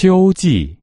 秋季。